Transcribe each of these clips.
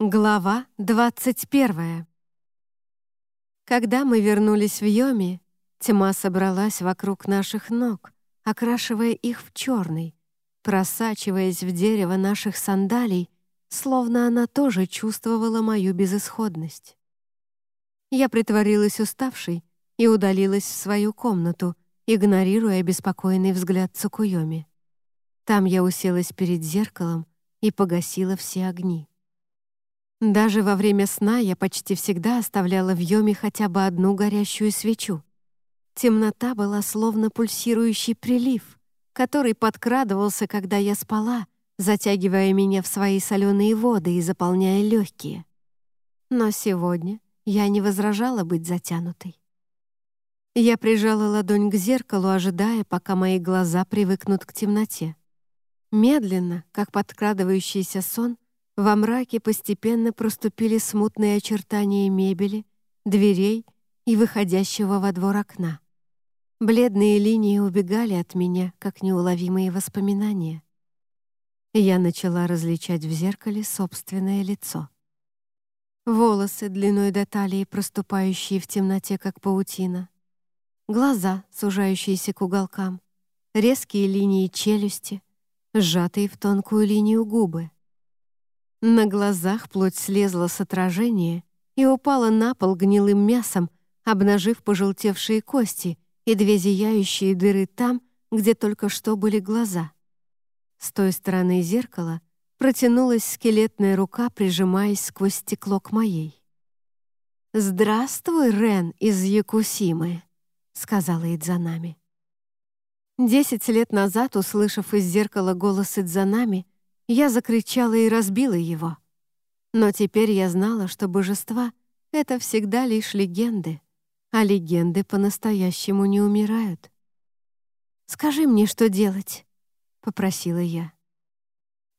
Глава 21. Когда мы вернулись в Йоми, тьма собралась вокруг наших ног, окрашивая их в черный, просачиваясь в дерево наших сандалий, словно она тоже чувствовала мою безысходность. Я притворилась уставшей и удалилась в свою комнату, игнорируя беспокойный взгляд Цукуйоми. Там я уселась перед зеркалом и погасила все огни. Даже во время сна я почти всегда оставляла в Йоме хотя бы одну горящую свечу. Темнота была словно пульсирующий прилив, который подкрадывался, когда я спала, затягивая меня в свои соленые воды и заполняя легкие. Но сегодня я не возражала быть затянутой. Я прижала ладонь к зеркалу, ожидая, пока мои глаза привыкнут к темноте. Медленно, как подкрадывающийся сон, во мраке постепенно проступили смутные очертания мебели, дверей и выходящего во двор окна. Бледные линии убегали от меня, как неуловимые воспоминания. Я начала различать в зеркале собственное лицо. Волосы длиной до талии, проступающие в темноте, как паутина. Глаза, сужающиеся к уголкам. Резкие линии челюсти, сжатые в тонкую линию губы. На глазах плоть слезла с отражения и упала на пол гнилым мясом, обнажив пожелтевшие кости и две зияющие дыры там, где только что были глаза. С той стороны зеркала протянулась скелетная рука, прижимаясь сквозь стекло к моей. «Здравствуй, Рен из Якусимы», — сказала Идзанами. Десять лет назад, услышав из зеркала голос Идзанами, я закричала и разбила его. Но теперь я знала, что божества — это всегда лишь легенды, а легенды по-настоящему не умирают. «Скажи мне, что делать», — попросила я.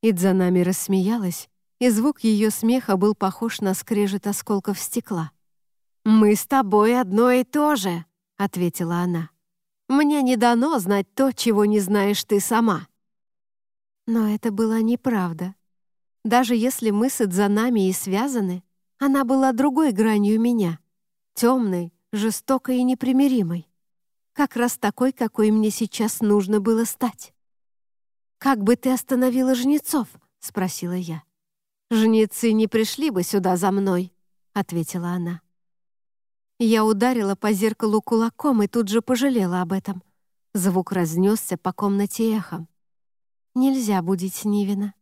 Идзанами рассмеялась, и звук ее смеха был похож на скрежет осколков стекла. «Мы с тобой одно и то же», — ответила она. «Мне не дано знать то, чего не знаешь ты сама». Но это была неправда. Даже если мы с Идзанами и связаны, она была другой гранью меня, темной, жестокой и непримиримой. Как раз такой, какой мне сейчас нужно было стать. «Как бы ты остановила жнецов?» — спросила я. «Жнецы не пришли бы сюда за мной», — ответила она. Я ударила по зеркалу кулаком и тут же пожалела об этом. Звук разнесся по комнате эхом. Нельзя будить Нивина.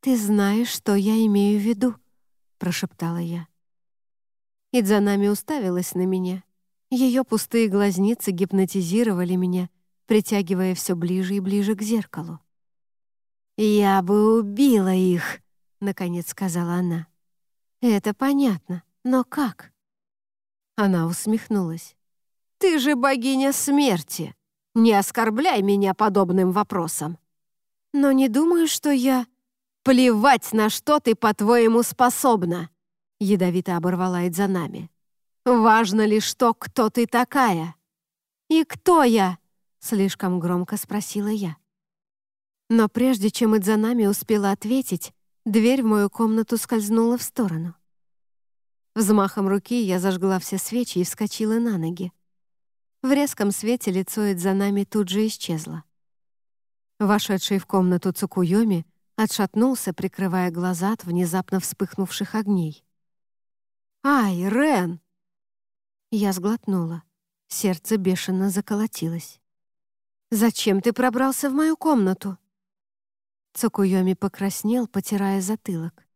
«Ты знаешь, что я имею в виду», — прошептала я. Идзанами уставилась на меня. Ее пустые глазницы гипнотизировали меня, притягивая все ближе и ближе к зеркалу. «Я бы убила их», — наконец сказала она. «Это понятно, но как?» Она усмехнулась. «Ты же богиня смерти! Не оскорбляй меня подобным вопросом!» Но не думаю, что я... Плевать, на что ты, по-твоему, способна!» Ядовито оборвала нами. «Важно лишь то, кто ты такая!» «И кто я?» — слишком громко спросила я. Но прежде чем Идзанами успела ответить, дверь в мою комнату скользнула в сторону. Взмахом руки я зажгла все свечи и вскочила на ноги. В резком свете лицо Идзанами тут же исчезло. Вошедший в комнату Цукуйоми отшатнулся, прикрывая глаза от внезапно вспыхнувших огней. «Ай, Рен!» Я сглотнула. Сердце бешено заколотилось. «Зачем ты пробрался в мою комнату?» Цукуйоми покраснел, потирая затылок.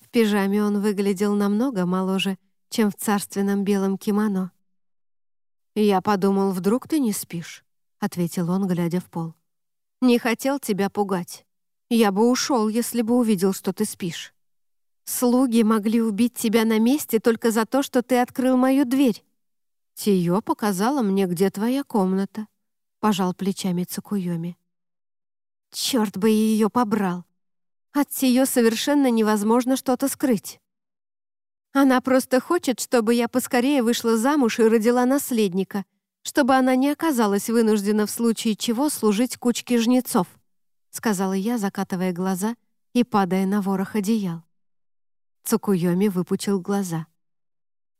В пижаме он выглядел намного моложе, чем в царственном белом кимоно. «Я подумал, вдруг ты не спишь?» — ответил он, глядя в пол. Не хотел тебя пугать. Я бы ушел, если бы увидел, что ты спишь. Слуги могли убить тебя на месте только за то, что ты открыл мою дверь. Тиё показала мне, где твоя комната», — пожал плечами Цукуйоми. «Чёрт бы ее побрал! От Тиё совершенно невозможно что-то скрыть. Она просто хочет, чтобы я поскорее вышла замуж и родила наследника, чтобы она не оказалась вынуждена в случае чего служить кучке жнецов», — сказала я, закатывая глаза и падая на ворох одеял. Цукуйоми выпучил глаза.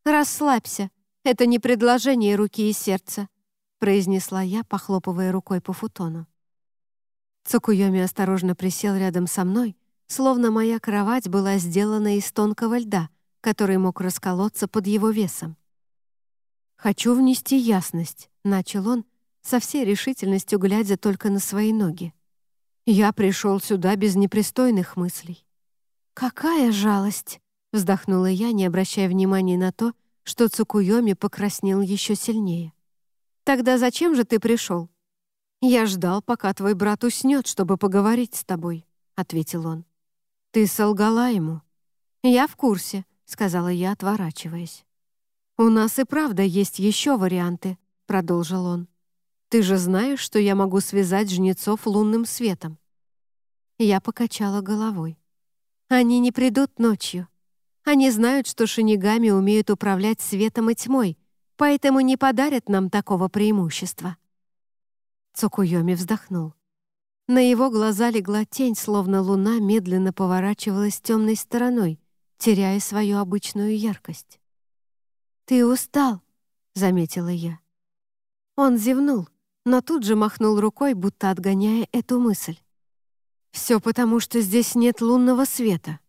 «Расслабься, это не предложение руки и сердца», произнесла я, похлопывая рукой по футону. Цукуйоми осторожно присел рядом со мной, словно моя кровать была сделана из тонкого льда, который мог расколоться под его весом. «Хочу внести ясность», — начал он, со всей решительностью глядя только на свои ноги. «Я пришел сюда без непристойных мыслей». «Какая жалость!» — вздохнула я, не обращая внимания на то, что Цукуйоми покраснел еще сильнее. «Тогда зачем же ты пришел?» «Я ждал, пока твой брат уснет, чтобы поговорить с тобой», — ответил он. «Ты солгала ему». «Я в курсе», — сказала я, отворачиваясь. «У нас и правда есть еще варианты», — продолжил он. «Ты же знаешь, что я могу связать жнецов лунным светом?» Я покачала головой. «Они не придут ночью. Они знают, что шинигами умеют управлять светом и тьмой, поэтому не подарят нам такого преимущества». Цукуйоми вздохнул. На его глаза легла тень, словно луна медленно поворачивалась темной стороной, теряя свою обычную яркость. «Ты устал», — заметила я. Он зевнул, но тут же махнул рукой, будто отгоняя эту мысль. «Все потому, что здесь нет лунного света.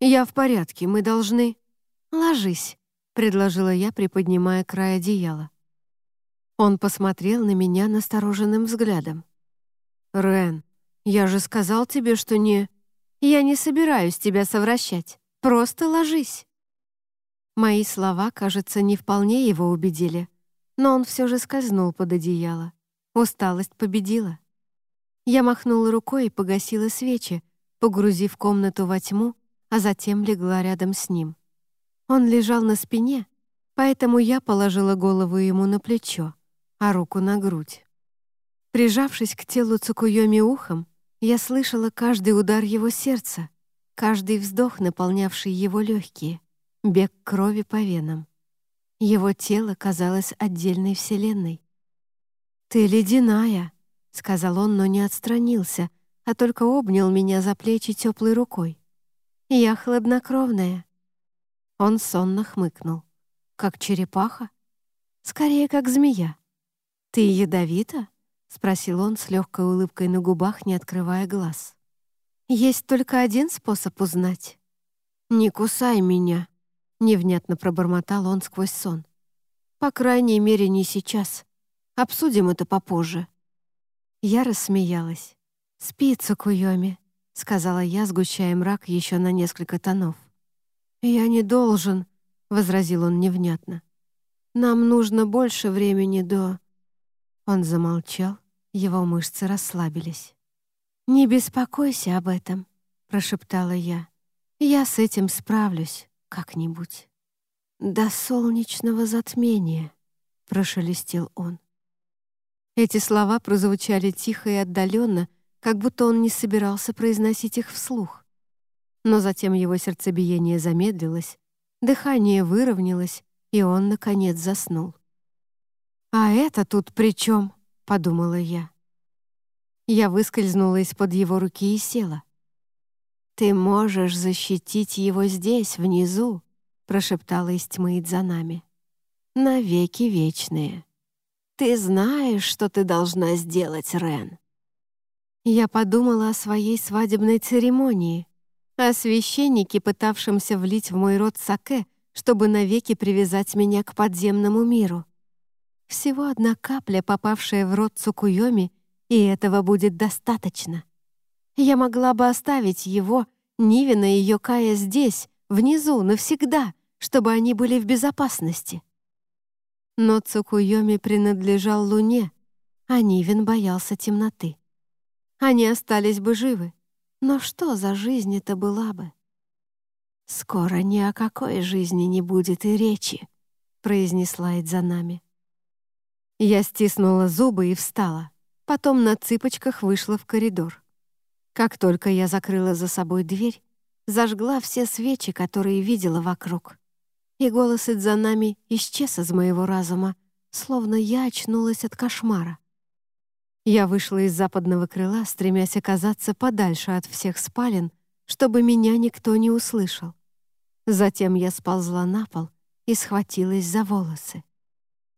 Я в порядке, мы должны...» «Ложись», — предложила я, приподнимая край одеяла. Он посмотрел на меня настороженным взглядом. «Рен, я же сказал тебе, что не...» «Я не собираюсь тебя совращать. Просто ложись». Мои слова, кажется, не вполне его убедили, но он все же скользнул под одеяло. Усталость победила. Я махнула рукой и погасила свечи, погрузив комнату во тьму, а затем легла рядом с ним. Он лежал на спине, поэтому я положила голову ему на плечо, а руку на грудь. Прижавшись к телу Цукуйоми ухом, я слышала каждый удар его сердца, каждый вздох, наполнявший его легкие — бег крови по венам. Его тело казалось отдельной вселенной. «Ты ледяная», — сказал он, но не отстранился, а только обнял меня за плечи теплой рукой. «Я хладнокровная». Он сонно хмыкнул. «Как черепаха?» «Скорее, как змея». «Ты ядовита?» — спросил он с легкой улыбкой на губах, не открывая глаз. «Есть только один способ узнать». «Не кусай меня», Невнятно пробормотал он сквозь сон. «По крайней мере, не сейчас. Обсудим это попозже». Я рассмеялась. «Спи, Цукуйоми», — сказала я, сгущая мрак еще на несколько тонов. «Я не должен», — возразил он невнятно. «Нам нужно больше времени до...» Он замолчал, его мышцы расслабились. «Не беспокойся об этом», — прошептала я. «Я с этим справлюсь» как-нибудь. «До солнечного затмения», — прошелестел он. Эти слова прозвучали тихо и отдаленно, как будто он не собирался произносить их вслух. Но затем его сердцебиение замедлилось, дыхание выровнялось, и он, наконец, заснул. «А это тут при чем?» — подумала я. Я выскользнула из-под его руки и села. «Ты можешь защитить его здесь, внизу», — прошептала из тьмы за нами. «Навеки вечные. Ты знаешь, что ты должна сделать, Рен». Я подумала о своей свадебной церемонии, о священнике, пытавшемся влить в мой рот саке, чтобы навеки привязать меня к подземному миру. Всего одна капля, попавшая в рот Цукуйоми, и этого будет достаточно. Я могла бы оставить его, Нивина и Йокая здесь, внизу, навсегда, чтобы они были в безопасности. Но Цукуйоми принадлежал Луне, а Нивин боялся темноты. Они остались бы живы, но что за жизнь это была бы? «Скоро ни о какой жизни не будет и речи», — произнесла Эдзанами. Я стиснула зубы и встала, потом на цыпочках вышла в коридор. Как только я закрыла за собой дверь, зажгла все свечи, которые видела вокруг. И голос Идзанами исчез из моего разума, словно я очнулась от кошмара. Я вышла из западного крыла, стремясь оказаться подальше от всех спален, чтобы меня никто не услышал. Затем я сползла на пол и схватилась за волосы.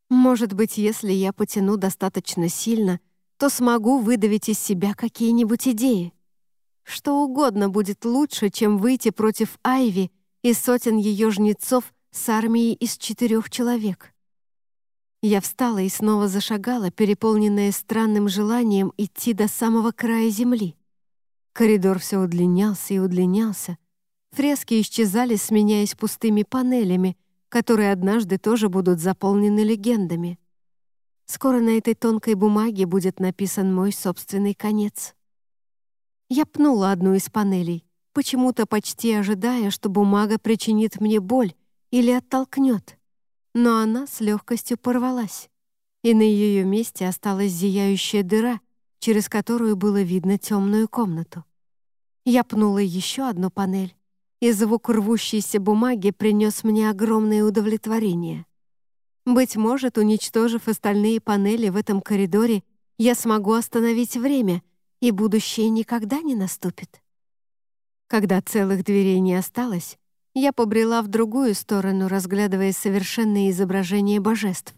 Может быть, если я потяну достаточно сильно, то смогу выдавить из себя какие-нибудь идеи. Что угодно будет лучше, чем выйти против Айви и сотен ее жнецов с армией из четырех человек. Я встала и снова зашагала, переполненная странным желанием идти до самого края земли. Коридор все удлинялся и удлинялся. Фрески исчезали, сменяясь пустыми панелями, которые однажды тоже будут заполнены легендами. Скоро на этой тонкой бумаге будет написан мой собственный конец. Я пнула одну из панелей, почему-то почти ожидая, что бумага причинит мне боль или оттолкнет. Но она с легкостью порвалась, и на ее месте осталась зияющая дыра, через которую было видно темную комнату. Я пнула еще одну панель, и звук рвущейся бумаги принес мне огромное удовлетворение. Быть может, уничтожив остальные панели в этом коридоре, я смогу остановить время, и будущее никогда не наступит. Когда целых дверей не осталось, я побрела в другую сторону, разглядывая совершенные изображения божеств.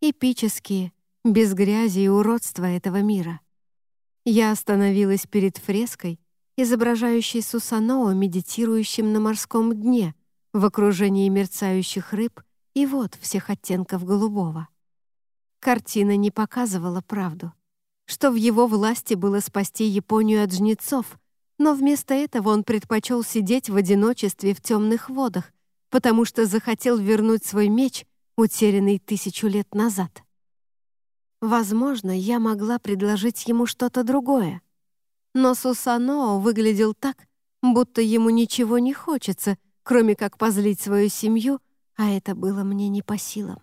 Эпические, без грязи и уродства этого мира. Я остановилась перед фреской, изображающий Сусаноа, медитирующим на морском дне, в окружении мерцающих рыб и вот всех оттенков голубого. Картина не показывала правду, что в его власти было спасти Японию от жнецов, но вместо этого он предпочел сидеть в одиночестве в темных водах, потому что захотел вернуть свой меч, утерянный тысячу лет назад. Возможно, я могла предложить ему что-то другое, но Сусаноо выглядел так, будто ему ничего не хочется, кроме как позлить свою семью, а это было мне не по силам.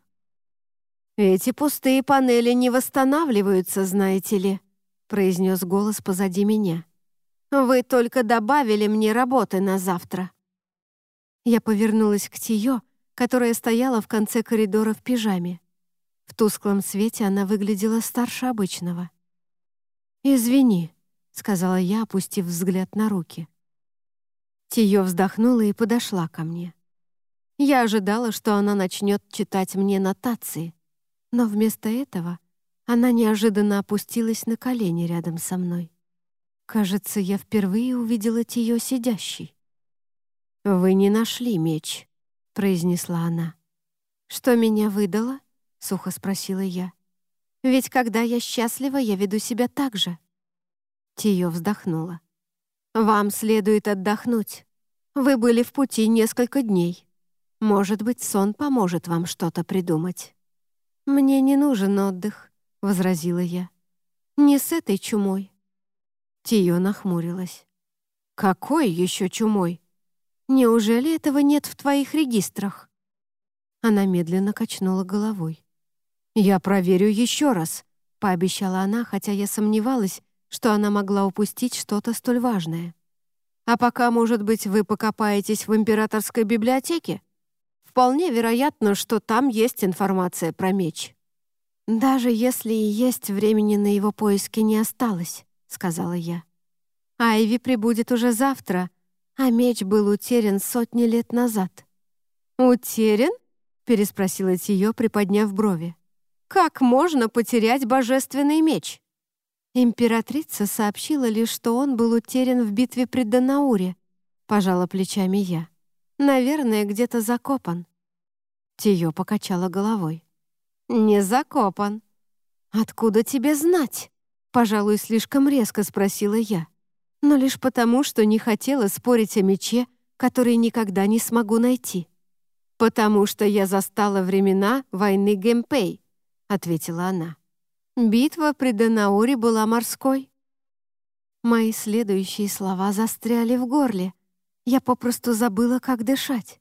«Эти пустые панели не восстанавливаются, знаете ли», произнес голос позади меня. «Вы только добавили мне работы на завтра». Я повернулась к Тио, которая стояла в конце коридора в пижаме. В тусклом свете она выглядела старше обычного. «Извини», — сказала я, опустив взгляд на руки. Тиё вздохнула и подошла ко мне. Я ожидала, что она начнет читать мне нотации, но вместо этого она неожиданно опустилась на колени рядом со мной. Кажется, я впервые увидела Тиё сидящей. «Вы не нашли меч», — произнесла она. «Что меня выдало?» — сухо спросила я. «Ведь когда я счастлива, я веду себя так же». Тио вздохнула. «Вам следует отдохнуть. Вы были в пути несколько дней. Может быть, сон поможет вам что-то придумать». «Мне не нужен отдых», — возразила я. «Не с этой чумой». Тио нахмурилась. «Какой еще чумой? Неужели этого нет в твоих регистрах?» Она медленно качнула головой. «Я проверю еще раз», — пообещала она, хотя я сомневалась, что она могла упустить что-то столь важное. А пока, может быть, вы покопаетесь в императорской библиотеке? Вполне вероятно, что там есть информация про меч. «Даже если и есть времени на его поиски не осталось», — сказала я. «Айви прибудет уже завтра, а меч был утерян сотни лет назад». «Утерян?» — переспросила Тиё, приподняв брови. «Как можно потерять божественный меч?» Императрица сообщила лишь, что он был утерян в битве при Данауре, пожала плечами я. Наверное, где-то закопан. Тиё покачала головой. «Не закопан». «Откуда тебе знать?» Пожалуй, слишком резко спросила я. Но лишь потому, что не хотела спорить о мече, который никогда не смогу найти. «Потому что я застала времена войны Гэмпэй», — ответила она. Битва при Данауре была морской. Мои следующие слова застряли в горле. Я попросту забыла, как дышать.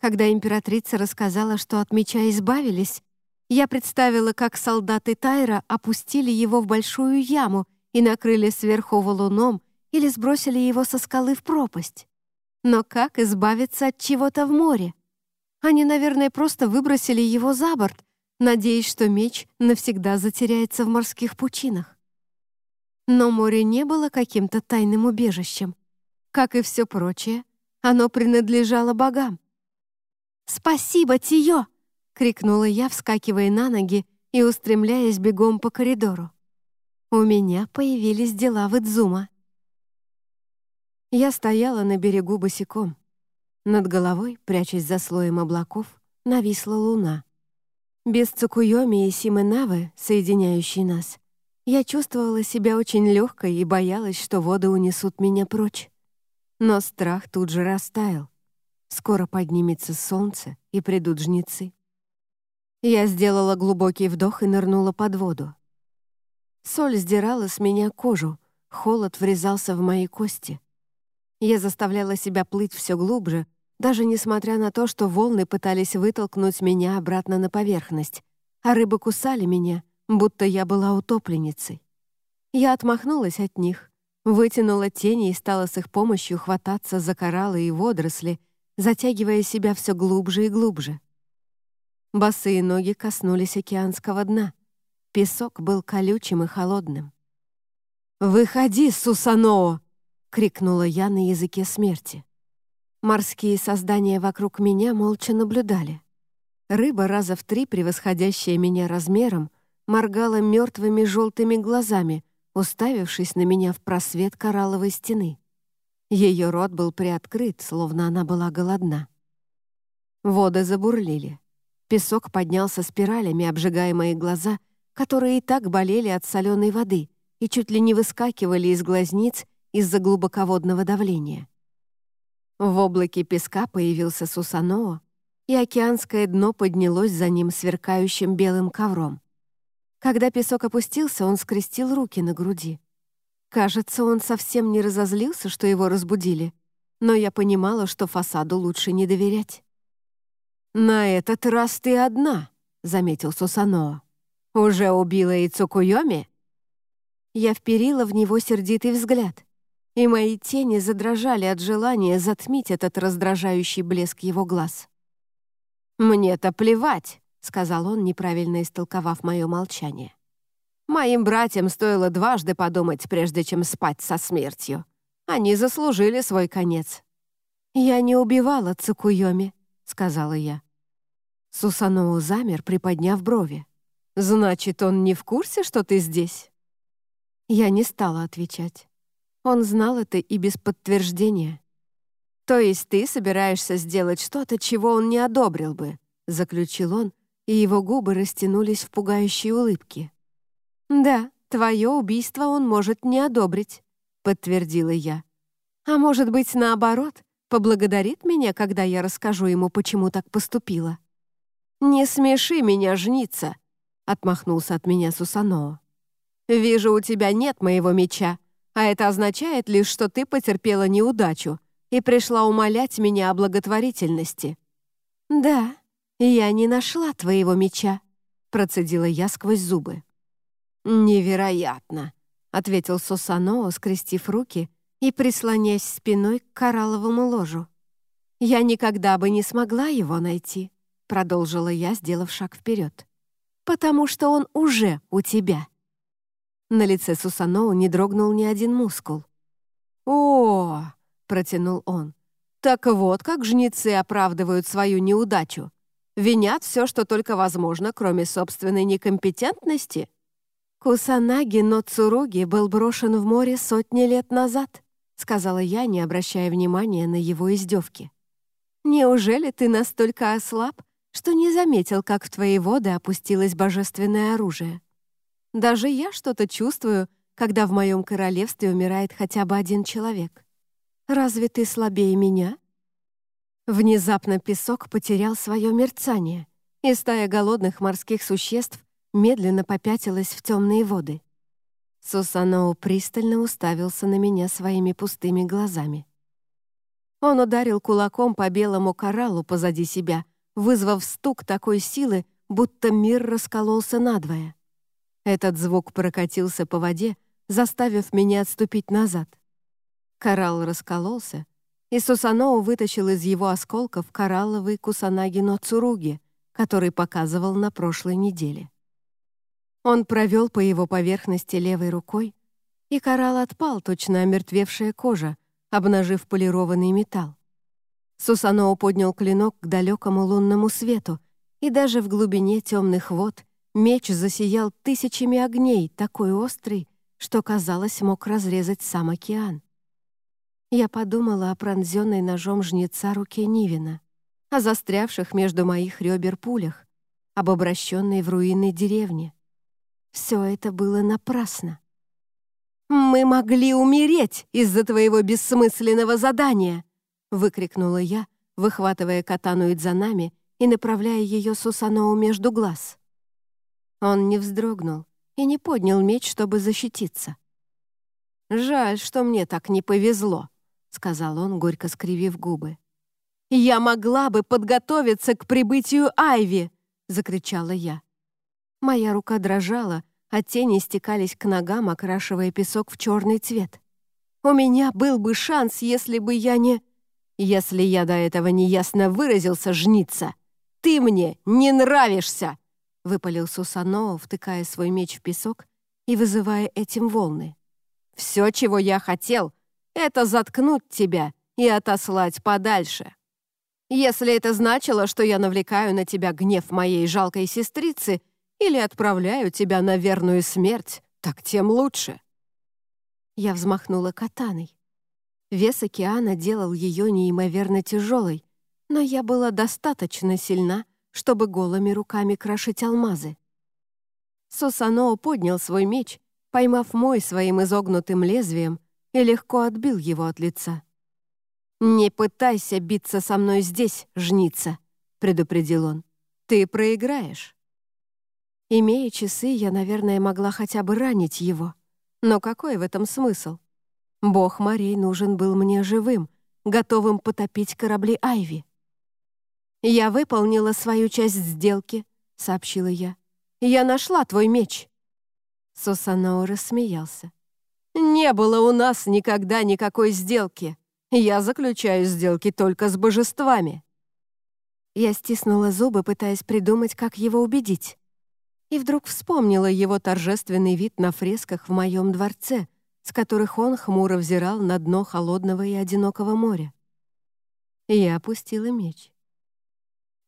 Когда императрица рассказала, что от меча избавились, я представила, как солдаты Тайра опустили его в большую яму и накрыли сверху валуном или сбросили его со скалы в пропасть. Но как избавиться от чего-то в море? Они, наверное, просто выбросили его за борт, надеясь, что меч навсегда затеряется в морских пучинах. Но море не было каким-то тайным убежищем. Как и все прочее, Оно принадлежало богам. «Спасибо, Тио!» — крикнула я, вскакивая на ноги и устремляясь бегом по коридору. У меня появились дела в Идзума. Я стояла на берегу босиком. Над головой, прячась за слоем облаков, нависла луна. Без Цукуйоми и Симынавы, соединяющей нас, я чувствовала себя очень легкой и боялась, что воды унесут меня прочь. Но страх тут же растаял. Скоро поднимется солнце, и придут жнецы. Я сделала глубокий вдох и нырнула под воду. Соль сдирала с меня кожу, холод врезался в мои кости. Я заставляла себя плыть все глубже, даже несмотря на то, что волны пытались вытолкнуть меня обратно на поверхность, а рыбы кусали меня, будто я была утопленницей. Я отмахнулась от них, вытянула тени и стала с их помощью хвататься за кораллы и водоросли, затягивая себя все глубже и глубже. Босые ноги коснулись океанского дна. Песок был колючим и холодным. «Выходи, Сусаноо!» — крикнула я на языке смерти. Морские создания вокруг меня молча наблюдали. Рыба, раза в три превосходящая меня размером, моргала мертвыми желтыми глазами, уставившись на меня в просвет коралловой стены. Ее рот был приоткрыт, словно она была голодна. Воды забурлили. Песок поднялся спиралями, обжигая мои глаза, которые и так болели от соленой воды и чуть ли не выскакивали из глазниц из-за глубоководного давления. В облаке песка появился Сусаноо, и океанское дно поднялось за ним сверкающим белым ковром. Когда песок опустился, он скрестил руки на груди. Кажется, он совсем не разозлился, что его разбудили, но я понимала, что фасаду лучше не доверять. «На этот раз ты одна», — заметил Сусаноо. «Уже убила и Цукуйоми?» Я вперила в него сердитый взгляд — и мои тени задрожали от желания затмить этот раздражающий блеск его глаз. «Мне-то плевать», — сказал он, неправильно истолковав мое молчание. «Моим братьям стоило дважды подумать, прежде чем спать со смертью. Они заслужили свой конец». «Я не убивала Цукуйоми», — сказала я. Сусаноу замер, приподняв брови. «Значит, он не в курсе, что ты здесь?» Я не стала отвечать. Он знал это и без подтверждения. «То есть ты собираешься сделать что-то, чего он не одобрил бы?» — заключил он, и его губы растянулись в пугающей улыбке. «Да, твое убийство он может не одобрить», — подтвердила я. «А может быть, наоборот, поблагодарит меня, когда я расскажу ему, почему так поступила?» «Не смеши меня жниться», — отмахнулся от меня Сусаноо. «Вижу, у тебя нет моего меча, а это означает лишь, что ты потерпела неудачу и пришла умолять меня о благотворительности». «Да, я не нашла твоего меча», — процедила я сквозь зубы. «Невероятно», — ответил Сусаноо, скрестив руки и прислоняясь спиной к коралловому ложу. «Я никогда бы не смогла его найти», — продолжила я, сделав шаг вперед. «Потому что он уже у тебя». На лице Сусаноу не дрогнул ни один мускул. «О!» — протянул он. «Так вот, как жнецы оправдывают свою неудачу. Винят все, что только возможно, кроме собственной некомпетентности?» «Кусанаги но Цуруги был брошен в море сотни лет назад», сказала я, не обращая внимания на его издевки. «Неужели ты настолько ослаб, что не заметил, как в твои воды опустилось божественное оружие?» Даже я что-то чувствую, когда в моем королевстве умирает хотя бы один человек. Разве ты слабее меня?» Внезапно песок потерял свое мерцание, и стая голодных морских существ медленно попятилась в темные воды. Сусаноу пристально уставился на меня своими пустыми глазами. Он ударил кулаком по белому кораллу позади себя, вызвав стук такой силы, будто мир раскололся надвое. Этот звук прокатился по воде, заставив меня отступить назад. Коралл раскололся, и Сусаноу вытащил из его осколков коралловый кусанаги но Цуруги, который показывал на прошлой неделе. Он провел по его поверхности левой рукой, и коралл отпал, точно омертвевшая кожа, обнажив полированный металл. Сусаноу поднял клинок к далекому лунному свету, и даже в глубине темных вод меч засиял тысячами огней, такой острый, что, казалось, мог разрезать сам океан. Я подумала о пронзенной ножом жнеца руке Нивина, о застрявших между моих ребер пулях, об обращенной в руины деревне. Все это было напрасно. «Мы могли умереть из-за твоего бессмысленного задания!» выкрикнула я, выхватывая катану Идзанами и направляя ее Сусаноу между глаз. Он не вздрогнул и не поднял меч, чтобы защититься. «Жаль, что мне так не повезло», — сказал он, горько скривив губы. «Я могла бы подготовиться к прибытию Айви!» — закричала я. Моя рука дрожала, а тени стекались к ногам, окрашивая песок в черный цвет. У меня был бы шанс, если бы я не... Если я до этого неясно выразился, жница, ты мне не нравишься!» — выпалил Сусаноо, втыкая свой меч в песок и вызывая этим волны. «Все, чего я хотел, это заткнуть тебя и отослать подальше. Если это значило, что я навлекаю на тебя гнев моей жалкой сестрицы или отправляю тебя на верную смерть, так тем лучше». Я взмахнула катаной. Вес океана делал ее неимоверно тяжелой, но я была достаточно сильна, чтобы голыми руками крошить алмазы. Сусаноо поднял свой меч, поймав мой своим изогнутым лезвием, и легко отбил его от лица. «Не пытайся биться со мной здесь, жница», — предупредил он. «Ты проиграешь». Имея часы, я, наверное, могла хотя бы ранить его. Но какой в этом смысл? Бог морей нужен был мне живым, готовым потопить корабли Айви. «Я выполнила свою часть сделки», — сообщила я. «Я нашла твой меч». Сусанао рассмеялся. «Не было у нас никогда никакой сделки. Я заключаю сделки только с божествами». Я стиснула зубы, пытаясь придумать, как его убедить. И вдруг вспомнила его торжественный вид на фресках в моем дворце, с которых он хмуро взирал на дно холодного и одинокого моря. Я опустила меч.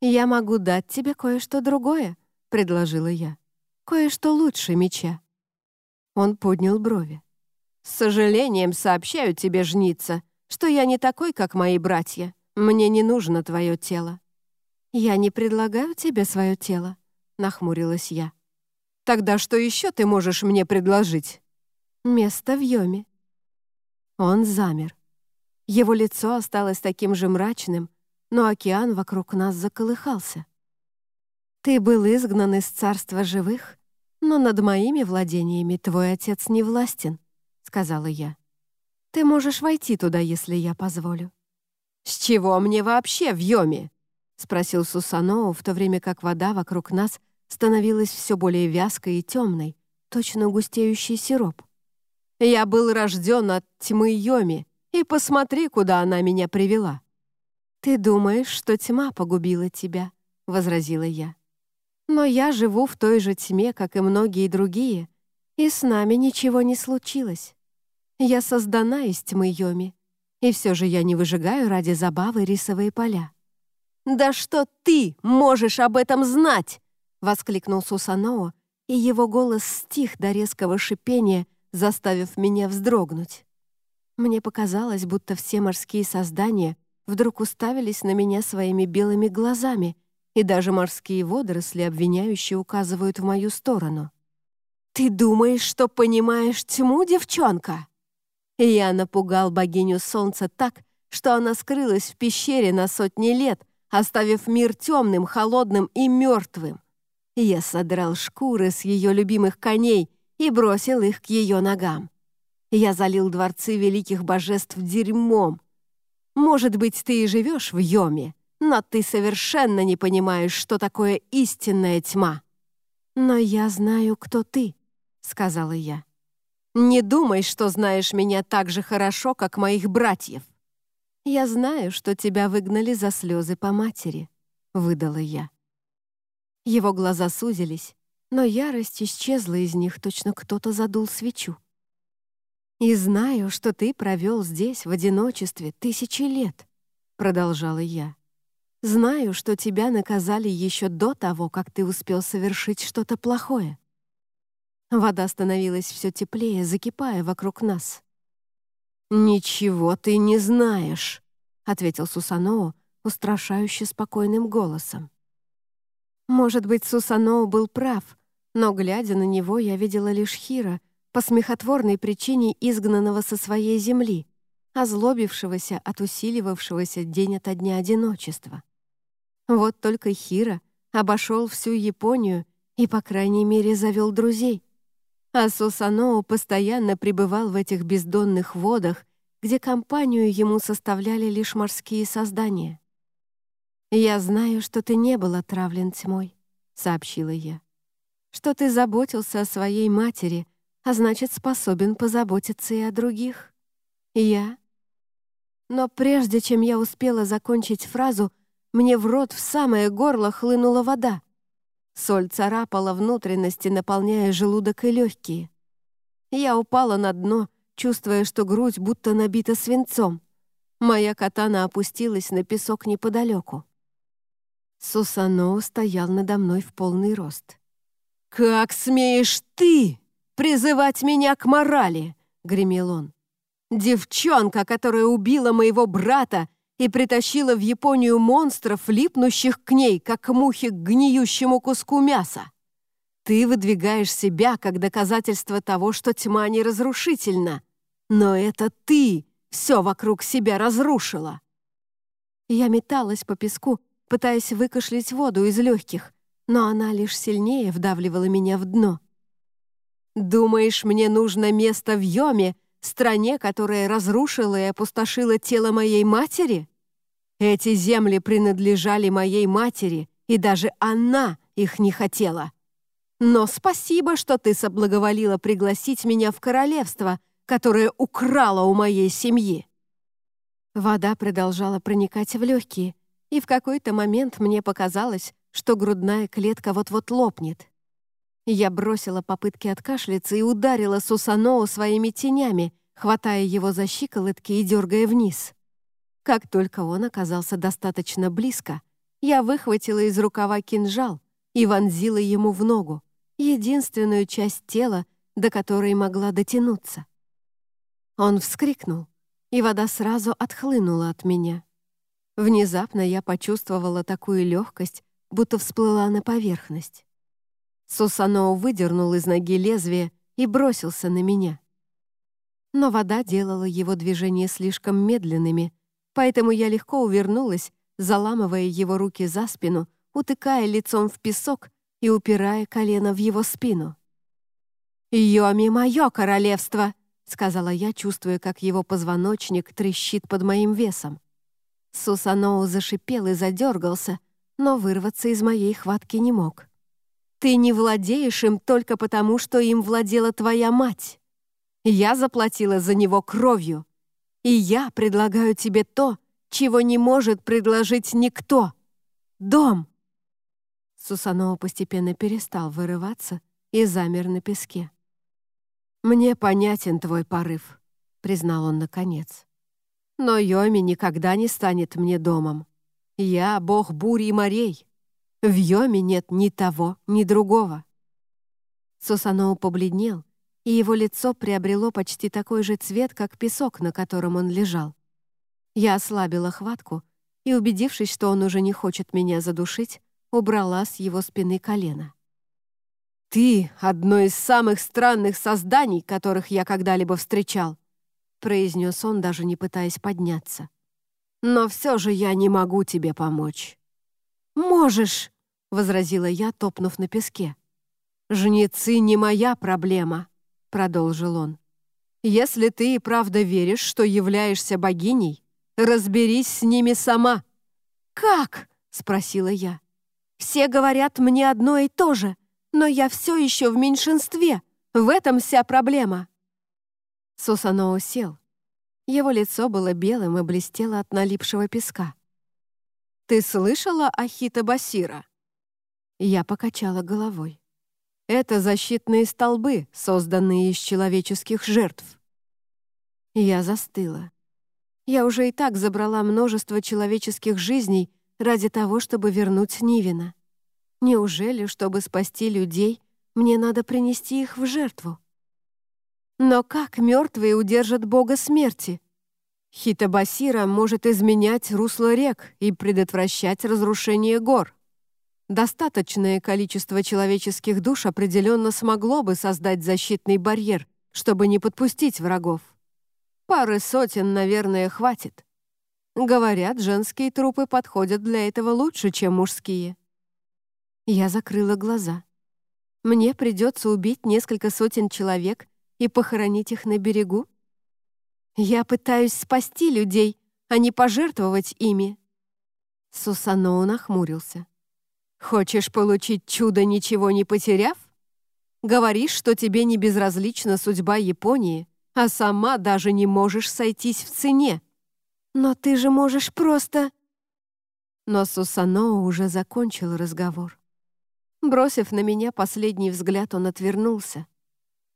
«Я могу дать тебе кое-что другое», — предложила я. «Кое-что лучше меча». Он поднял брови. «С сожалением сообщаю тебе, жница, что я не такой, как мои братья. Мне не нужно твое тело». «Я не предлагаю тебе свое тело», — нахмурилась я. «Тогда что еще ты можешь мне предложить?» Место в Йоме. Он замер. Его лицо осталось таким же мрачным, но океан вокруг нас заколыхался. «Ты был изгнан из царства живых, но над моими владениями твой отец не властен», — сказала я. «Ты можешь войти туда, если я позволю». «С чего мне вообще в Йоме?» — спросил Сусаноу, в то время как вода вокруг нас становилась все более вязкой и темной, точно густеющий сироп. Я был рожден от тьмы Йоми, и посмотри, куда она меня привела». «Ты думаешь, что тьма погубила тебя?» — возразила я. «Но я живу в той же тьме, как и многие другие, и с нами ничего не случилось. Я создана из тьмы Йоми, и все же я не выжигаю ради забавы рисовые поля». «Да что ты можешь об этом знать?» — воскликнул Сусаноо, и его голос стих до резкого шипения, заставив меня вздрогнуть. Мне показалось, будто все морские создания вдруг уставились на меня своими белыми глазами, и даже морские водоросли обвиняющие указывают в мою сторону. «Ты думаешь, что понимаешь тьму, девчонка?» Я напугал богиню солнца так, что она скрылась в пещере на сотни лет, оставив мир темным, холодным и мертвым. Я содрал шкуры с ее любимых коней и бросил их к ее ногам. Я залил дворцы великих божеств дерьмом. Может быть, ты и живешь в Йоме, но ты совершенно не понимаешь, что такое истинная тьма. «Но я знаю, кто ты», — сказала я. «Не думай, что знаешь меня так же хорошо, как моих братьев. Я знаю, что тебя выгнали за слезы по матери», — выдала я. Его глаза сузились, но ярость исчезла из них, точно кто-то задул свечу. «И знаю, что ты провел здесь в одиночестве тысячи лет. — продолжала я. «Знаю, что тебя наказали еще до того, как ты успел совершить что-то плохое». Вода становилась все теплее, закипая вокруг нас. «Ничего ты не знаешь», — ответил Сусаноу устрашающе спокойным голосом. Может быть, Сусаноу был прав, но, глядя на него, я видела лишь Хира по смехотворной причине изгнанного со своей земли, озлобившегося от усиливавшегося день ото дня одиночества. Вот только Хира обошел всю Японию и, по крайней мере, завел друзей. А Сусаноу постоянно пребывал в этих бездонных водах, где компанию ему составляли лишь морские создания. «Я знаю, что ты не был отравлен тьмой», — сообщила я. «Что ты заботился о своей матери, а значит, способен позаботиться и о других. Я...» Но прежде чем я успела закончить фразу, мне в рот в самое горло хлынула вода. Соль царапала внутренности, наполняя желудок и легкие. Я упала на дно, чувствуя, что грудь будто набита свинцом. Моя катана опустилась на песок неподалеку. Сусано стоял надо мной в полный рост. «Как смеешь ты призывать меня к морали?» — гремел он. «Девчонка, которая убила моего брата и притащила в Японию монстров, липнущих к ней, как мухи к гниющему куску мяса. Ты выдвигаешь себя как доказательство того, что тьма неразрушительна. Но это ты все вокруг себя разрушила. Я металась по песку, пытаясь выкашлять воду из легких, но она лишь сильнее вдавливала меня в дно. «Думаешь, мне нужно место в Йоме, стране, которая разрушила и опустошила тело моей матери? Эти земли принадлежали моей матери, и даже она их не хотела. Но спасибо, что ты соблаговолила пригласить меня в королевство, которое украло у моей семьи». Вода продолжала проникать в легкие, и в какой-то момент мне показалось, что грудная клетка вот-вот лопнет. Я бросила попытки откашляться и ударила Сусаноу своими тенями, хватая его за щиколотки и дергая вниз. Как только он оказался достаточно близко, я выхватила из рукава кинжал и вонзила ему в ногу, единственную часть тела, до которой могла дотянуться. Он вскрикнул, и вода сразу отхлынула от меня. Внезапно я почувствовала такую легкость, будто всплыла на поверхность. Сусаноу выдернул из ноги лезвие и бросился на меня. Но вода делала его движения слишком медленными, поэтому я легко увернулась, заламывая его руки за спину, утыкая лицом в песок и упирая колено в его спину. «Йоми — мое королевство!» — сказала я, чувствуя, как его позвоночник трещит под моим весом. Сусаноу зашипел и задергался, но вырваться из моей хватки не мог. «Ты не владеешь им только потому, что им владела твоя мать. Я заплатила за него кровью, и я предлагаю тебе то, чего не может предложить никто. Дом!» Сусаноу постепенно перестал вырываться и замер на песке. «Мне понятен твой порыв», — признал он наконец. Но Йоми никогда не станет мне домом. Я — бог бури и морей. В Йоме нет ни того, ни другого». Сусаноу побледнел, и его лицо приобрело почти такой же цвет, как песок, на котором он лежал. Я ослабила хватку и, убедившись, что он уже не хочет меня задушить, убрала с его спины колено. «Ты — одно из самых странных созданий, которых я когда-либо встречал произнес он, даже не пытаясь подняться. «Но все же я не могу тебе помочь». «Можешь», — возразила я, топнув на песке. «Жнецы не моя проблема», — продолжил он. «Если ты и правда веришь, что являешься богиней, разберись с ними сама». «Как?» — спросила я. «Все говорят мне одно и то же, но я все еще в меньшинстве. В этом вся проблема». Сусаноо сел. Его лицо было белым и блестело от налипшего песка. «Ты слышала о Хита Басира?» Я покачала головой. «Это защитные столбы, созданные из человеческих жертв». Я застыла. Я уже и так забрала множество человеческих жизней ради того, чтобы вернуть Нивина. Неужели, чтобы спасти людей, мне надо принести их в жертву? Но как мертвые удержат бога смерти? Хитабасира может изменять русло рек и предотвращать разрушение гор. Достаточное количество человеческих душ определенно смогло бы создать защитный барьер, чтобы не подпустить врагов. Пары сотен, наверное, хватит. Говорят, женские трупы подходят для этого лучше, чем мужские. Я закрыла глаза. Мне придется убить несколько сотен человек и похоронить их на берегу? Я пытаюсь спасти людей, а не пожертвовать ими. Сусаноу нахмурился. Хочешь получить чудо, ничего не потеряв? Говоришь, что тебе не безразлична судьба Японии, а сама даже не можешь сойтись в цене. Но ты же можешь просто...» Но Сусано уже закончил разговор. Бросив на меня последний взгляд, он отвернулся.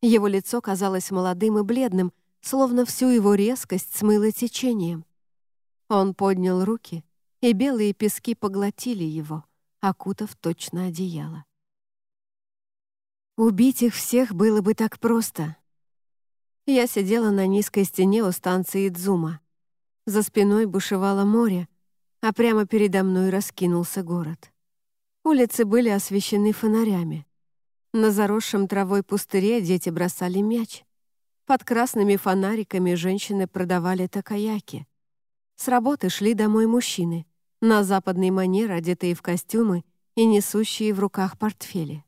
Его лицо казалось молодым и бледным, словно всю его резкость смыло течением. Он поднял руки, и белые пески поглотили его, окутав точно одеяло. Убить их всех было бы так просто, я сидела на низкой стене у станции Идзума. За спиной бушевало море, а прямо передо мной раскинулся город. Улицы были освещены фонарями. На заросшем травой пустыре дети бросали мяч. Под красными фонариками женщины продавали такаяки. С работы шли домой мужчины, на западный манер одетые в костюмы и несущие в руках портфели.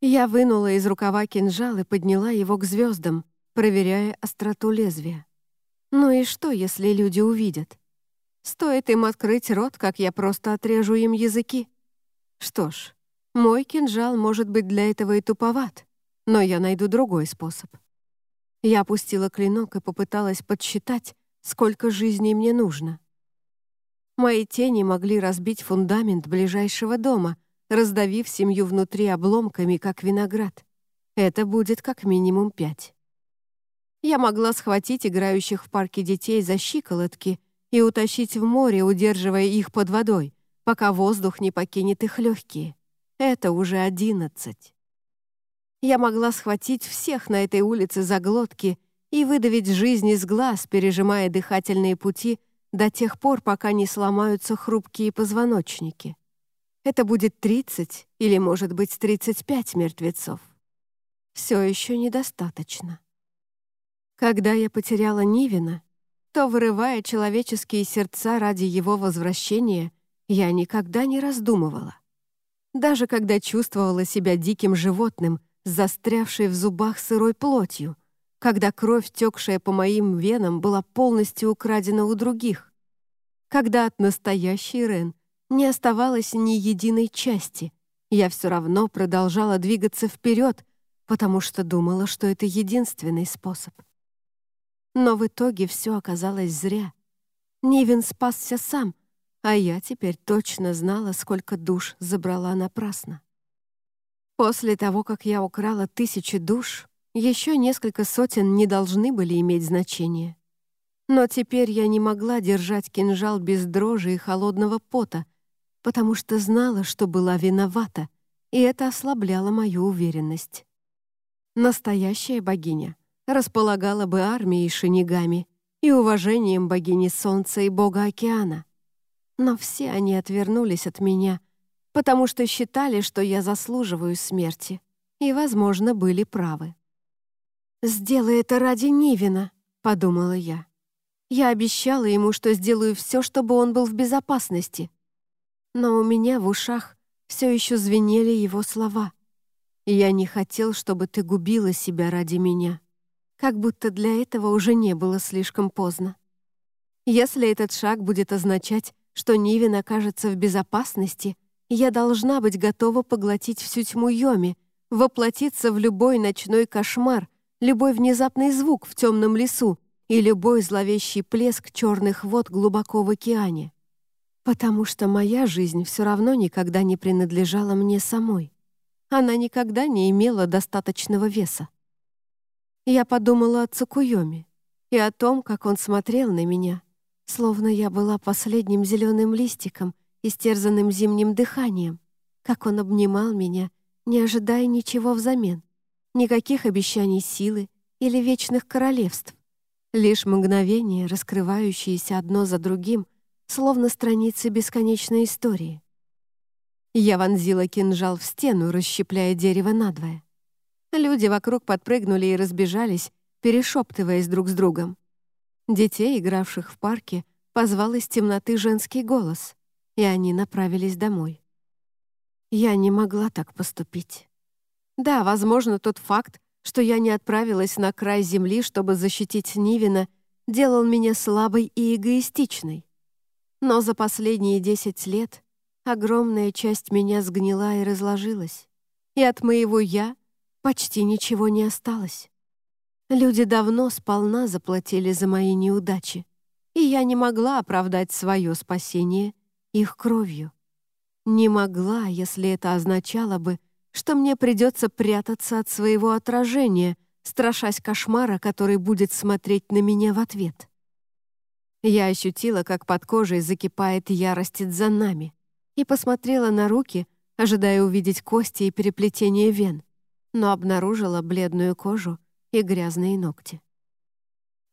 Я вынула из рукава кинжал и подняла его к звездам, проверяя остроту лезвия. Ну и что, если люди увидят? Стоит им открыть рот, как я просто отрежу им языки. Что ж, мой кинжал может быть для этого и туповат, но я найду другой способ. Я опустила клинок и попыталась подсчитать, сколько жизней мне нужно. Мои тени могли разбить фундамент ближайшего дома, раздавив семью внутри обломками, как виноград. Это будет как минимум пять. Я могла схватить играющих в парке детей за щиколотки и утащить в море, удерживая их под водой, пока воздух не покинет их легкие. Это уже одиннадцать. Я могла схватить всех на этой улице за глотки и выдавить жизнь из глаз, пережимая дыхательные пути до тех пор, пока не сломаются хрупкие позвоночники. Это будет тридцать или, может быть, тридцать пять мертвецов. Все еще недостаточно. Когда я потеряла Нивина, то, вырывая человеческие сердца ради его возвращения, я никогда не раздумывала. Даже когда чувствовала себя диким животным, застрявшей в зубах сырой плотью, когда кровь, текшая по моим венам, была полностью украдена у других, когда от настоящей Рен не оставалось ни единой части, я все равно продолжала двигаться вперед, потому что думала, что это единственный способ. Но в итоге все оказалось зря. Нивен спасся сам, а я теперь точно знала, сколько душ забрала напрасно. После того, как я украла тысячи душ, еще несколько сотен не должны были иметь значения. Но теперь я не могла держать кинжал без дрожи и холодного пота, потому что знала, что была виновата, и это ослабляло мою уверенность. Настоящая богиня располагала бы армией шинигами и уважением богини Солнца и бога океана. Но все они отвернулись от меня, потому что считали, что я заслуживаю смерти, и, возможно, были правы. «Сделай это ради Нивина», — подумала я. Я обещала ему, что сделаю все, чтобы он был в безопасности. Но у меня в ушах все еще звенели его слова. «Я не хотел, чтобы ты губила себя ради меня» как будто для этого уже не было слишком поздно. Если этот шаг будет означать, что Нивин окажется в безопасности, я должна быть готова поглотить всю тьму Йоми, воплотиться в любой ночной кошмар, любой внезапный звук в темном лесу и любой зловещий плеск черных вод глубоко в океане. Потому что моя жизнь все равно никогда не принадлежала мне самой. Она никогда не имела достаточного веса. Я подумала о Цукуйоме, и о том, как он смотрел на меня, словно я была последним зеленым листиком, истерзанным зимним дыханием, как он обнимал меня, не ожидая ничего взамен, никаких обещаний силы или вечных королевств, лишь мгновения, раскрывающиеся одно за другим, словно страницы бесконечной истории. Я вонзила кинжал в стену, расщепляя дерево надвое. Люди вокруг подпрыгнули и разбежались, перешептываясь друг с другом. Детей, игравших в парке, позвал из темноты женский голос, и они направились домой. Я не могла так поступить. Да, возможно, тот факт, что я не отправилась на край земли, чтобы защитить Нивина, делал меня слабой и эгоистичной. Но за последние десять лет огромная часть меня сгнила и разложилась, и от моего «я» почти ничего не осталось. Люди давно сполна заплатили за мои неудачи, и я не могла оправдать свое спасение их кровью. Не могла, если это означало бы, что мне придется прятаться от своего отражения, страшась кошмара, который будет смотреть на меня в ответ. Я ощутила, как под кожей закипает ярость за нами, и посмотрела на руки, ожидая увидеть кости и переплетение вен, но обнаружила бледную кожу и грязные ногти.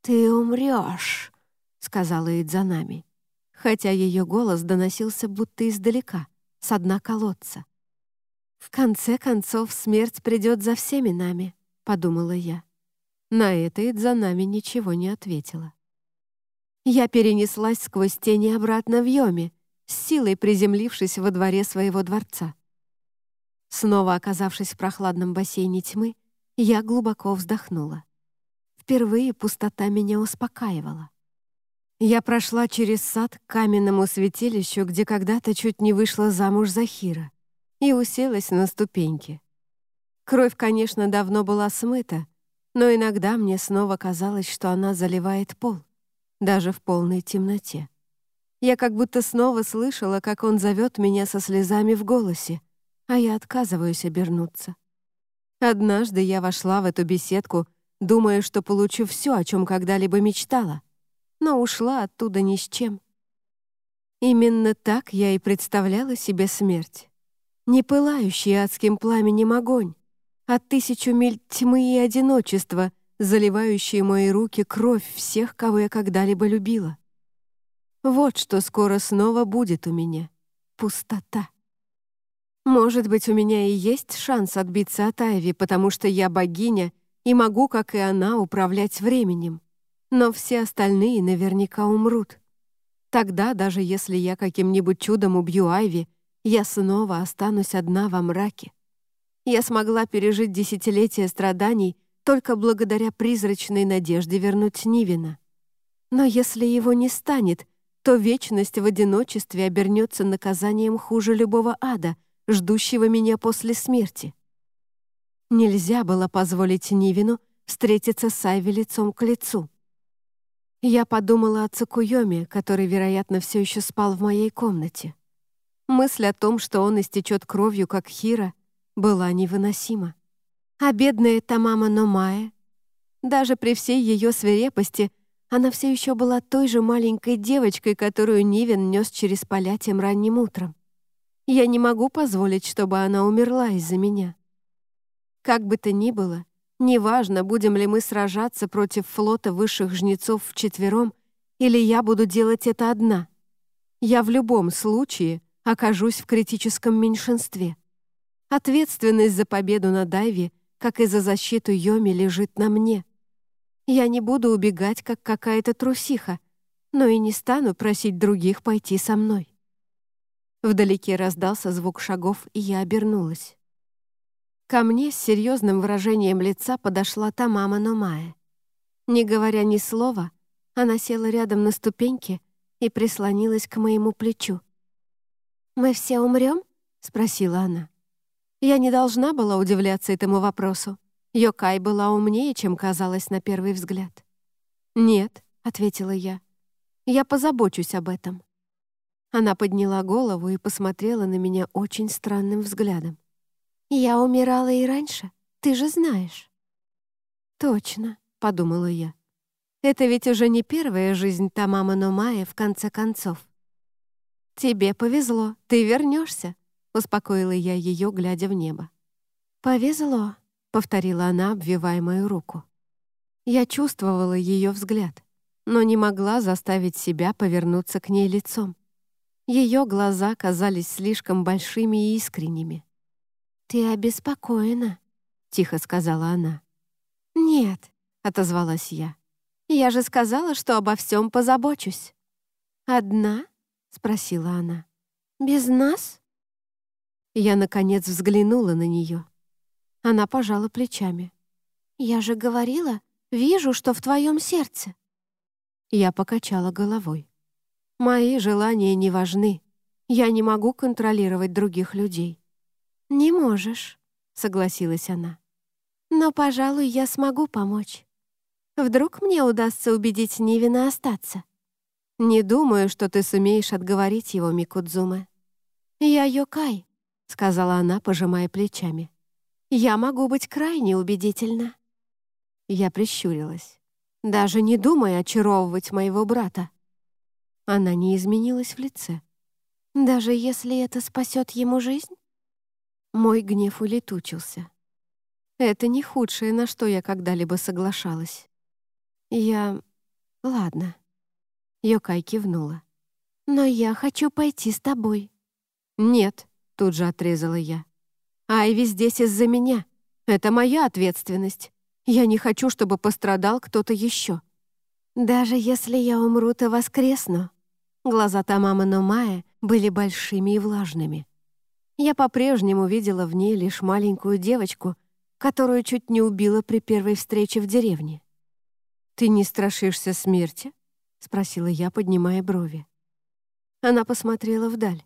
«Ты умрешь», — сказала Идзанами, хотя ее голос доносился будто издалека, с дна колодца. «В конце концов, смерть придет за всеми нами», — подумала я. На это Идзанами ничего не ответила. Я перенеслась сквозь тени обратно в Йоми, с силой приземлившись во дворе своего дворца. Снова оказавшись в прохладном бассейне тьмы, я глубоко вздохнула. Впервые пустота меня успокаивала. Я прошла через сад к каменному святилищу, где когда-то чуть не вышла замуж за Хира, и уселась на ступеньки. Кровь, конечно, давно была смыта, но иногда мне снова казалось, что она заливает пол, даже в полной темноте. Я как будто снова слышала, как он зовет меня со слезами в голосе, а я отказываюсь обернуться. Однажды я вошла в эту беседку, думая, что получу все, о чем когда-либо мечтала, но ушла оттуда ни с чем. Именно так я и представляла себе смерть. Не пылающий адским пламенем огонь, а тысячу миль тьмы и одиночества, заливающие мои руки кровь всех, кого я когда-либо любила. Вот что скоро снова будет у меня. Пустота. Может быть, у меня и есть шанс отбиться от Айви, потому что я богиня и могу, как и она, управлять временем. Но все остальные наверняка умрут. Тогда, даже если я каким-нибудь чудом убью Айви, я снова останусь одна во мраке. Я смогла пережить десятилетия страданий только благодаря призрачной надежде вернуть Нивина. Но если его не станет, то вечность в одиночестве обернется наказанием хуже любого ада — ждущего меня после смерти. Нельзя было позволить Нивину встретиться с Айви лицом к лицу. Я подумала о Цукуйоме, который, вероятно, все еще спал в моей комнате. Мысль о том, что он истечет кровью, как Хира, была невыносима. А бедная Тамама Номая, даже при всей ее свирепости, она все еще была той же маленькой девочкой, которую Нивен нес через поля тем ранним утром. Я не могу позволить, чтобы она умерла из-за меня. Как бы то ни было, неважно, будем ли мы сражаться против флота высших жнецов вчетвером, или я буду делать это одна. Я в любом случае окажусь в критическом меньшинстве. Ответственность за победу на Дайве, как и за защиту Йоми, лежит на мне. Я не буду убегать, как какая-то трусиха, но и не стану просить других пойти со мной. Вдалеке раздался звук шагов, и я обернулась. Ко мне с серьезным выражением лица подошла та мама Номая. Не говоря ни слова, она села рядом на ступеньке и прислонилась к моему плечу. «Мы все умрем?» — спросила она. Я не должна была удивляться этому вопросу. Йокай была умнее, чем казалось на первый взгляд. «Нет», — ответила я, — «я позабочусь об этом». Она подняла голову и посмотрела на меня очень странным взглядом. «Я умирала и раньше, ты же знаешь». «Точно», — подумала я. Это ведь уже не первая жизнь Тамама Номая, в конце концов. «Тебе повезло, ты вернешься, успокоила я ее, глядя в небо. «Повезло», — повторила она, обвивая мою руку. Я чувствовала ее взгляд, но не могла заставить себя повернуться к ней лицом. Ее глаза казались слишком большими и искренними. «Ты обеспокоена», — тихо сказала она. «Нет», — отозвалась я. «Я же сказала, что обо всем позабочусь». «Одна?» — спросила она. «Без нас?» Я, наконец, взглянула на нее. Она пожала плечами. «Я же говорила, вижу, что в твоем сердце». Я покачала головой. «Мои желания не важны. Я не могу контролировать других людей». «Не можешь», — согласилась она. «Но, пожалуй, я смогу помочь. Вдруг мне удастся убедить Нивина остаться?» «Не думаю, что ты сумеешь отговорить его, Микудзуме». «Я Йокай», — сказала она, пожимая плечами. «Я могу быть крайне убедительна». Я прищурилась. «Даже не думай очаровывать моего брата». Она не изменилась в лице. «Даже если это спасет ему жизнь?» Мой гнев улетучился. Это не худшее, на что я когда-либо соглашалась. Я... Ладно. Йокай кивнула. «Но я хочу пойти с тобой». «Нет», — тут же отрезала я. «Айви здесь из-за меня. Это моя ответственность. Я не хочу, чтобы пострадал кто-то еще». «Даже если я умру, то воскресну». Глаза Тамама Номая были большими и влажными. Я по-прежнему видела в ней лишь маленькую девочку, которую чуть не убила при первой встрече в деревне. «Ты не страшишься смерти?» — спросила я, поднимая брови. Она посмотрела вдаль.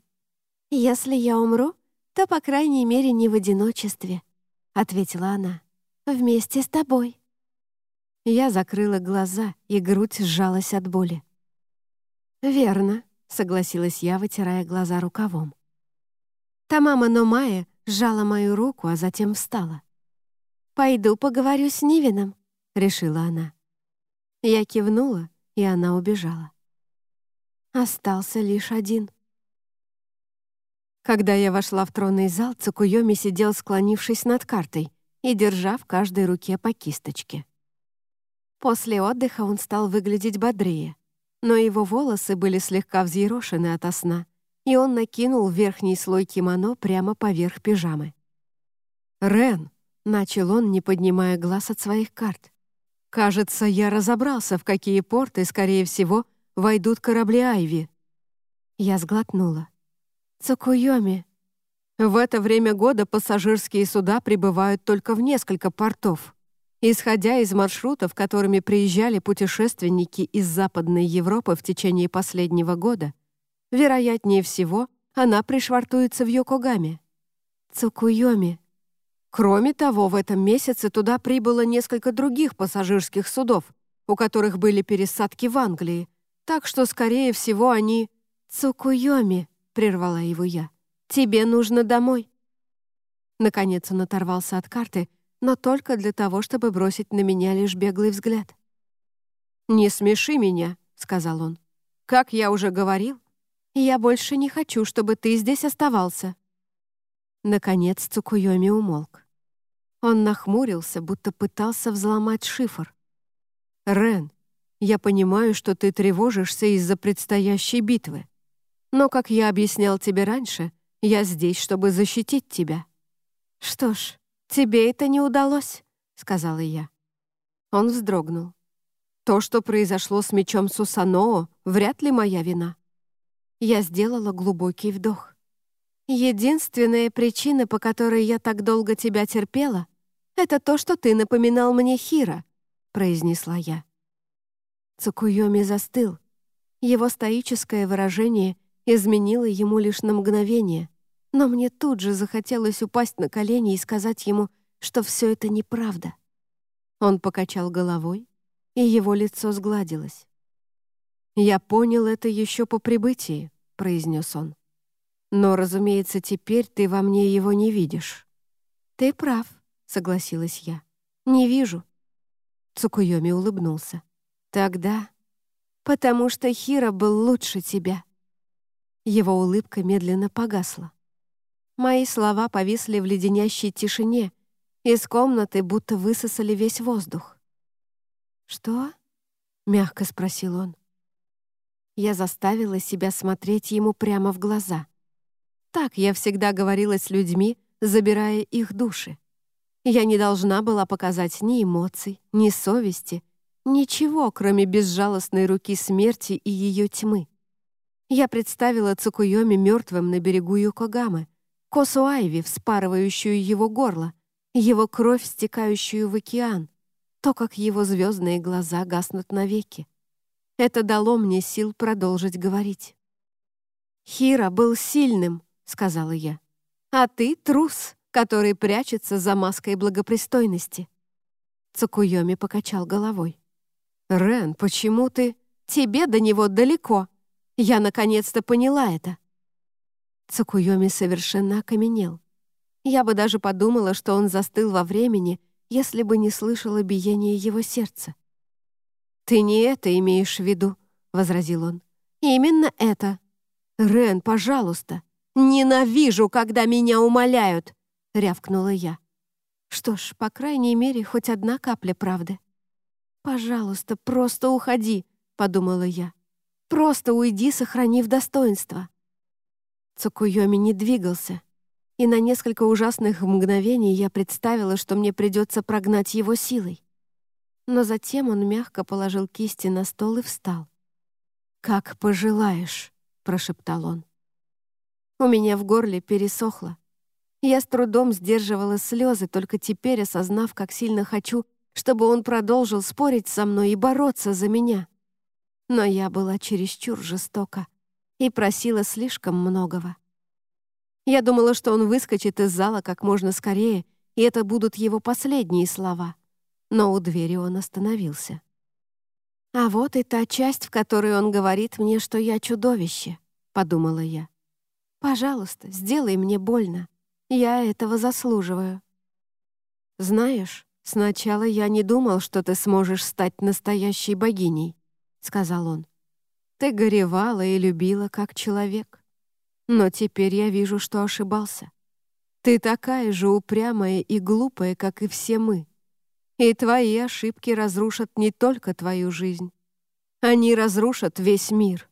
«Если я умру, то, по крайней мере, не в одиночестве», — ответила она. «Вместе с тобой». Я закрыла глаза, и грудь сжалась от боли. «Верно», — согласилась я, вытирая глаза рукавом. Тамама Номая сжала мою руку, а затем встала. «Пойду поговорю с Нивином», — решила она. Я кивнула, и она убежала. Остался лишь один. Когда я вошла в тронный зал, Цукуйоми сидел, склонившись над картой и держа в каждой руке по кисточке. После отдыха он стал выглядеть бодрее, но его волосы были слегка взъерошены ото сна, и он накинул верхний слой кимоно прямо поверх пижамы. «Рен!» — начал он, не поднимая глаз от своих карт. Кажется, я разобрался, в какие порты, скорее всего, войдут корабли Айви. Я сглотнула. Цукуйоми. В это время года пассажирские суда прибывают только в несколько портов. Исходя из маршрутов, которыми приезжали путешественники из Западной Европы в течение последнего года, вероятнее всего, она пришвартуется в Йокогаме. Цукуйоми. Кроме того, в этом месяце туда прибыло несколько других пассажирских судов, у которых были пересадки в Англии, так что, скорее всего, они... «Цукуйоми», — прервала его я, — «тебе нужно домой». Наконец он оторвался от карты, но только для того, чтобы бросить на меня лишь беглый взгляд. «Не смеши меня», — сказал он. «Как я уже говорил, я больше не хочу, чтобы ты здесь оставался». Наконец Цукуйоми умолк. Он нахмурился, будто пытался взломать шифр. «Рен, я понимаю, что ты тревожишься из-за предстоящей битвы. Но, как я объяснял тебе раньше, я здесь, чтобы защитить тебя». «Что ж, тебе это не удалось», — сказала я. Он вздрогнул. «То, что произошло с мечом Сусаноо, вряд ли моя вина». Я сделала глубокий вдох. «Единственная причина, по которой я так долго тебя терпела, «Это то, что ты напоминал мне Хира», — произнесла я. Цукуйоми застыл. Его стоическое выражение изменило ему лишь на мгновение, но мне тут же захотелось упасть на колени и сказать ему, что все это неправда. Он покачал головой, и его лицо сгладилось. «Я понял это еще по прибытии», — произнес он. «Но, разумеется, теперь ты во мне его не видишь». «Ты прав», согласилась я. «Не вижу». Цукуйоми улыбнулся. Тогда, потому что Хира был лучше тебя. Его улыбка медленно погасла. Мои слова повисли в леденящей тишине, из комнаты будто высосали весь воздух. «Что?» — мягко спросил он. Я заставила себя смотреть ему прямо в глаза. Так я всегда говорила с людьми, забирая их души. Я не должна была показать ни эмоций, ни совести, ничего, кроме безжалостной руки смерти и ее тьмы. Я представила Цукуйоми мертвым на берегу Юкогамы, косу Айви, вспарывающую его горло, его кровь, стекающую в океан, то, как его звездные глаза гаснут навеки. Это дало мне сил продолжить говорить. «Хира был сильным», — сказала я. «А ты — трус, который прячется за маской благопристойности». Цукуйоми покачал головой. «Рен, почему ты...» «Тебе до него далеко. Я наконец-то поняла это». Цукуйоми совершенно окаменел. Я бы даже подумала, что он застыл во времени, если бы не слышала биение его сердца. «Ты не это имеешь в виду», — возразил он. «Именно это. Рен, пожалуйста. Ненавижу, когда меня умоляют», — рявкнула я. Что ж, по крайней мере, хоть одна капля правды. «Пожалуйста, просто уходи», — подумала я. «Просто уйди, сохранив достоинство». Цукуйоми не двигался, и на несколько ужасных мгновений я представила, что мне придется прогнать его силой. Но затем он мягко положил кисти на стол и встал. «Как пожелаешь», — прошептал он. У меня в горле пересохло. Я с трудом сдерживала слезы, только теперь осознав, как сильно хочу, чтобы он продолжил спорить со мной и бороться за меня. Но я была чересчур жестока и просила слишком многого. Я думала, что он выскочит из зала как можно скорее, и это будут его последние слова. Но у двери он остановился. «А вот и та часть, в которой он говорит мне, что я чудовище», — подумала я. «Пожалуйста, сделай мне больно. Я этого заслуживаю». «Знаешь, сначала я не думал, что ты сможешь стать настоящей богиней», — сказал он. «Ты горевала и любила как человек. Но теперь я вижу, что ошибался. Ты такая же упрямая и глупая, как и все мы. И твои ошибки разрушат не только твою жизнь. Они разрушат весь мир».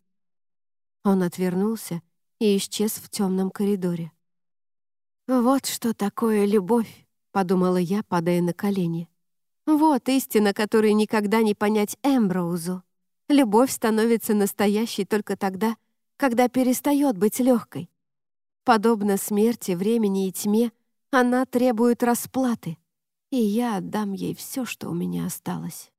Он отвернулся и исчез в темном коридоре. «Вот что такое любовь», — подумала я, падая на колени. «Вот истина, которой никогда не понять Эмброузу. Любовь становится настоящей только тогда, когда перестает быть легкой. Подобно смерти, времени и тьме, она требует расплаты, и я отдам ей все, что у меня осталось.